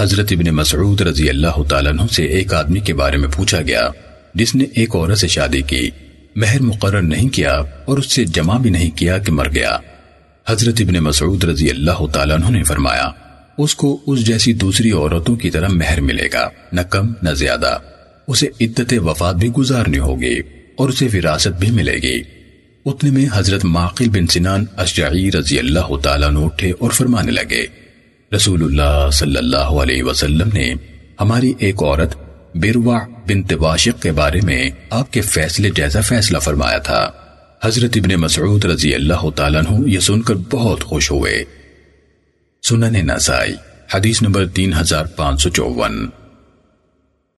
حضرت ابن مسعود رضی اللہ تعالیٰ عنہ سے ایک آدمی کے بارے میں پوچھا گیا، جس نے ایک عورت سے شادی کی، مہر مقرر نہیں کیا اور اس سے جمع بھی نہیں کیا کہ مر گیا۔ حضرت ابن مسعود رضی اللہ تعالیٰ عنہ نے فرمایا، اس کو اس جیسی دوسری عورتوں کی طرح مہر ملے گا، نہ کم، نہ زیادہ۔ اسے عدت وفات بھی گزارنی ہوگی اور اسے وراثت بھی ملے گی۔ اتنے میں حضرت معقل بن سنان اشجعی رضی اللہ تعالیٰ عنہ اٹھے اور فرمانے لگے رسول اللہ صلی اللہ علیہ وسلم نے ہماری ایک عورت بیروا بنت واشق کے بارے میں آپ کے فیصلے جیسا فیصلہ فرمایا تھا۔ حضرت ابن مسعود رضی اللہ تعالیٰ عنہ یہ سن کر بہت خوش ہوئے۔ سنن نسائی، حدیث نمبر تین ہزار پانچ سو چوون